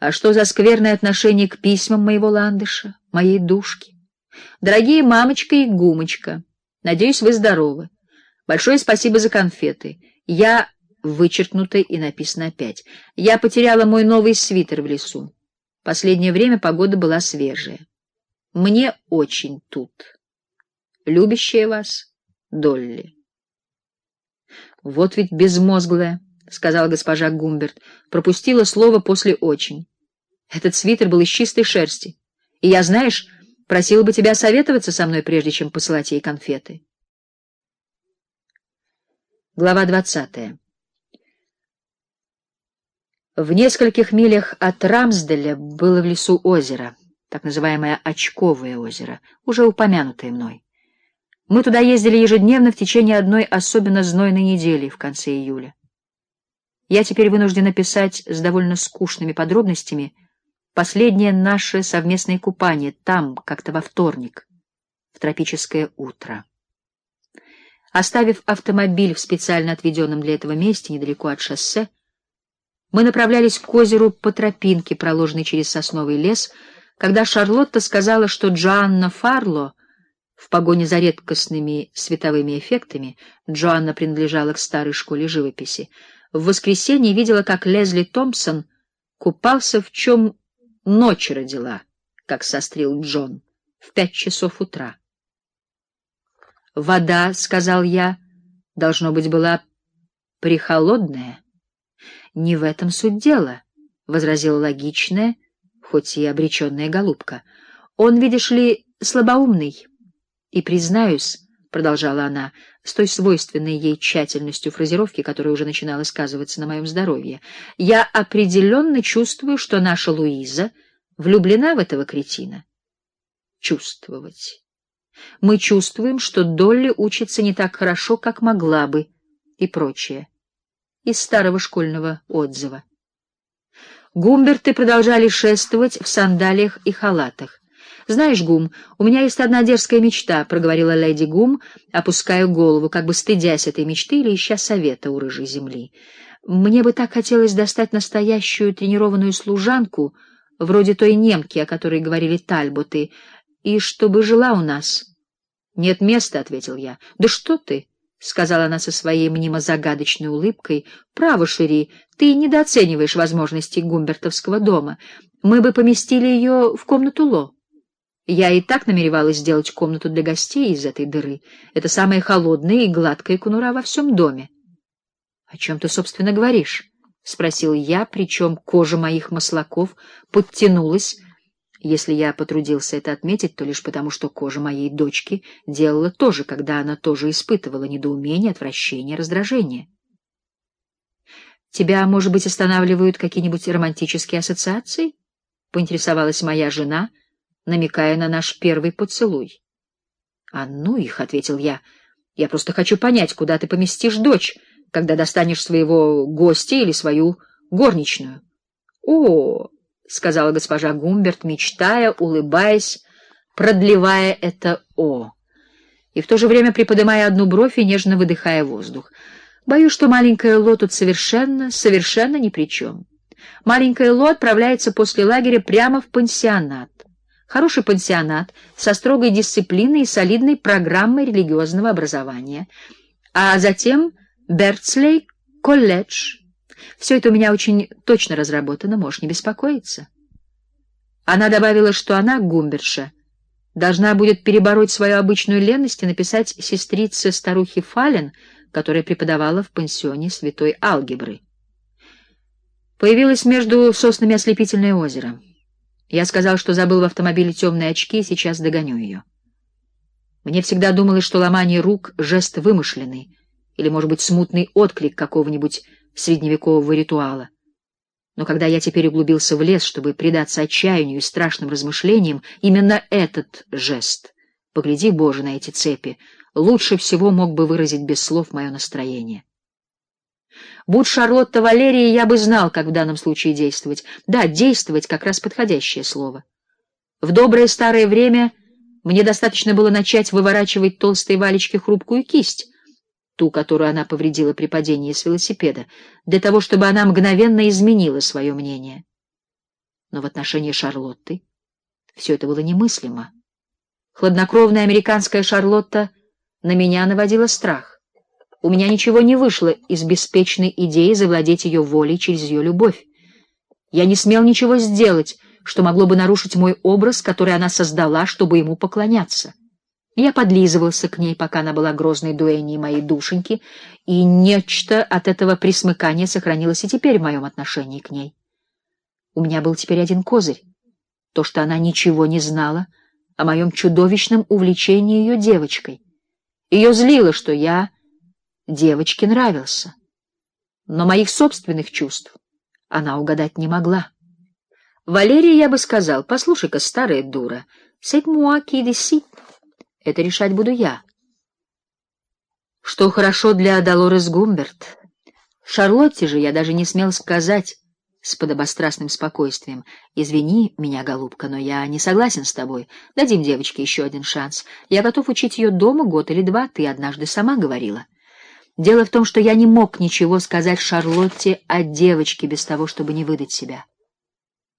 А что за скверное отношение к письмам моего ландыша, моей душки? Дорогие мамочка и гумочка, надеюсь, вы здоровы. Большое спасибо за конфеты. Я вычеркнуто и написано опять. Я потеряла мой новый свитер в лесу. Последнее время погода была свежая. Мне очень тут. Любящая вас Долли. Вот ведь безмозглая, сказала госпожа Гумберт, пропустила слово после очень. Этот свитер был из чистой шерсти. И я, знаешь, просила бы тебя советоваться со мной прежде чем посылать ей конфеты. Глава двадцатая. В нескольких милях от Рамсделя было в лесу озеро, так называемое Очковое озеро, уже упомянутое мной. Мы туда ездили ежедневно в течение одной особенно знойной недели в конце июля. Я теперь вынуждена писать с довольно скучными подробностями последнее наше совместное купание там, как-то во вторник, в тропическое утро. Оставив автомобиль в специально отведенном для этого месте недалеко от шоссе, мы направлялись к озеру по тропинке, проложенной через сосновый лес, когда Шарлотта сказала, что Джоанна Фарло в погоне за редкостными световыми эффектами Джоанна принадлежала к старой школе живописи. В воскресенье видела, как Лезли Томпсон купался в чем ночь родила, как сострил Джон, в пять часов утра. Вода, сказал я, должно быть была прихолодная. Не в этом суть дела, возразила логичная, хоть и обреченная голубка. Он, видишь ли, слабоумный. И признаюсь, продолжала она, с той свойственной ей тщательностью фразировки, которая уже начинала сказываться на моем здоровье, я определенно чувствую, что наша Луиза влюблена в этого кретина. Чувствовать. Мы чувствуем, что Долли учится не так хорошо, как могла бы, и прочее. Из старого школьного отзыва. Гумберты продолжали шествовать в сандалиях и халатах. Знаешь, Гум, у меня есть одна дерзкая мечта, проговорила леди Гум, опуская голову, как бы стыдясь этой мечты или ища совета у рыжей земли. Мне бы так хотелось достать настоящую тренированную служанку, вроде той немки, о которой говорили Тальботы, и чтобы жила у нас. Нет места, ответил я. Да что ты? сказала она со своей мнимо загадочной улыбкой. Право, Шири, ты недооцениваешь возможности гумбертовского дома. Мы бы поместили ее в комнату Ло. Я и так намеревалась сделать комнату для гостей из этой дыры. Это самая холодная и гладкая конура во всем доме. О чем ты, собственно, говоришь? спросил я, причем кожа моих маслаков подтянулась. Если я потрудился это отметить, то лишь потому, что кожа моей дочки делала то же, когда она тоже испытывала недоумение, отвращение, раздражение. Тебя, может быть, останавливают какие-нибудь романтические ассоциации? поинтересовалась моя жена намекая на наш первый поцелуй. А ну их, ответил я. Я просто хочу понять, куда ты поместишь дочь, когда достанешь своего гостя или свою горничную. О, сказала госпожа Гумберт, мечтая, улыбаясь, продлевая это о, и в то же время приподнимая одну бровь и нежно выдыхая воздух. Боюсь, что маленькая Ло тут совершенно, совершенно ни при чем. Маленькая Ло отправляется после лагеря прямо в пансионат хороший пансионат со строгой дисциплиной и солидной программой религиозного образования, а затем Бертслей колледж. Все это у меня очень точно разработано, можешь не беспокоиться. Она добавила, что она, Гумберша, должна будет перебороть свою обычную ленность и написать сестрице старухе Фален, которая преподавала в пансионе святой алгебры. Появилось между соснами ослепительное озеро. Я сказал, что забыл в автомобиле темные очки, и сейчас догоню ее. Мне всегда думалось, что ломание рук жест вымышленный или, может быть, смутный отклик какого-нибудь средневекового ритуала. Но когда я теперь углубился в лес, чтобы предаться отчаянию и страшным размышлениям, именно этот жест, погляди, Боже, на эти цепи, лучше всего мог бы выразить без слов мое настроение. Будь Шарлотта Валерия, я бы знал, как в данном случае действовать. Да, действовать как раз подходящее слово. В доброе старое время мне достаточно было начать выворачивать толстой Валечке хрупкую кисть, ту, которую она повредила при падении с велосипеда, для того, чтобы она мгновенно изменила свое мнение. Но в отношении Шарлотты все это было немыслимо. Хладнокровная американская Шарлотта на меня наводила страх. У меня ничего не вышло из беспечной идеи завладеть ее волей через ее любовь. Я не смел ничего сделать, что могло бы нарушить мой образ, который она создала, чтобы ему поклоняться. Я подлизывался к ней, пока она была грозной дуэней моей душеньки, и нечто от этого присмыкания сохранилось и теперь в моем отношении к ней. У меня был теперь один козырь — то, что она ничего не знала о моем чудовищном увлечении ее девочкой. Ее злило, что я девочке нравился. Но моих собственных чувств она угадать не могла. Валерии я бы сказал, послушай-ка, старая дура, «C'est moi qui décide». Это решать буду я. Что хорошо для Долорес Гумберт. Шарлотте же я даже не смел сказать с подобострастным спокойствием: "Извини меня, голубка, но я не согласен с тобой. Дадим девочке еще один шанс. Я готов учить ее дома год или два, ты однажды сама говорила". Дело в том, что я не мог ничего сказать Шарлотте о девочке без того, чтобы не выдать себя.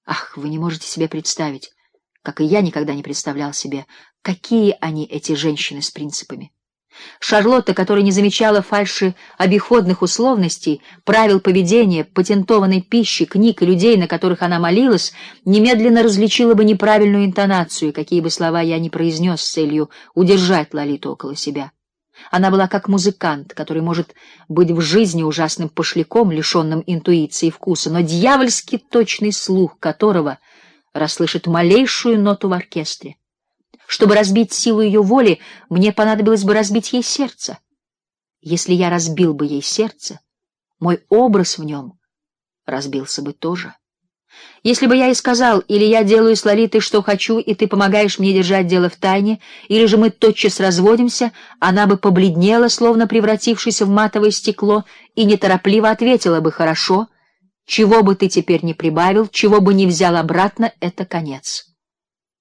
Ах, вы не можете себе представить, как и я никогда не представлял себе, какие они эти женщины с принципами. Шарлотта, которая не замечала фальши обиходных условностей, правил поведения, патентованной пищи, книг и людей, на которых она молилась, немедленно различила бы неправильную интонацию, какие бы слова я ни произнес с целью удержать Лолиту около себя. Она была как музыкант, который может быть в жизни ужасным пошляком, лишенным интуиции и вкуса, но дьявольски точный слух которого расслышит малейшую ноту в оркестре. Чтобы разбить силу ее воли, мне понадобилось бы разбить ей сердце. Если я разбил бы ей сердце, мой образ в нем разбился бы тоже. Если бы я и сказал, или я делаю с Лолитой, что хочу, и ты помогаешь мне держать дело в тайне, или же мы тотчас разводимся, она бы побледнела, словно превратившись в матовое стекло, и неторопливо ответила бы: "Хорошо, чего бы ты теперь не прибавил, чего бы не взял обратно, это конец".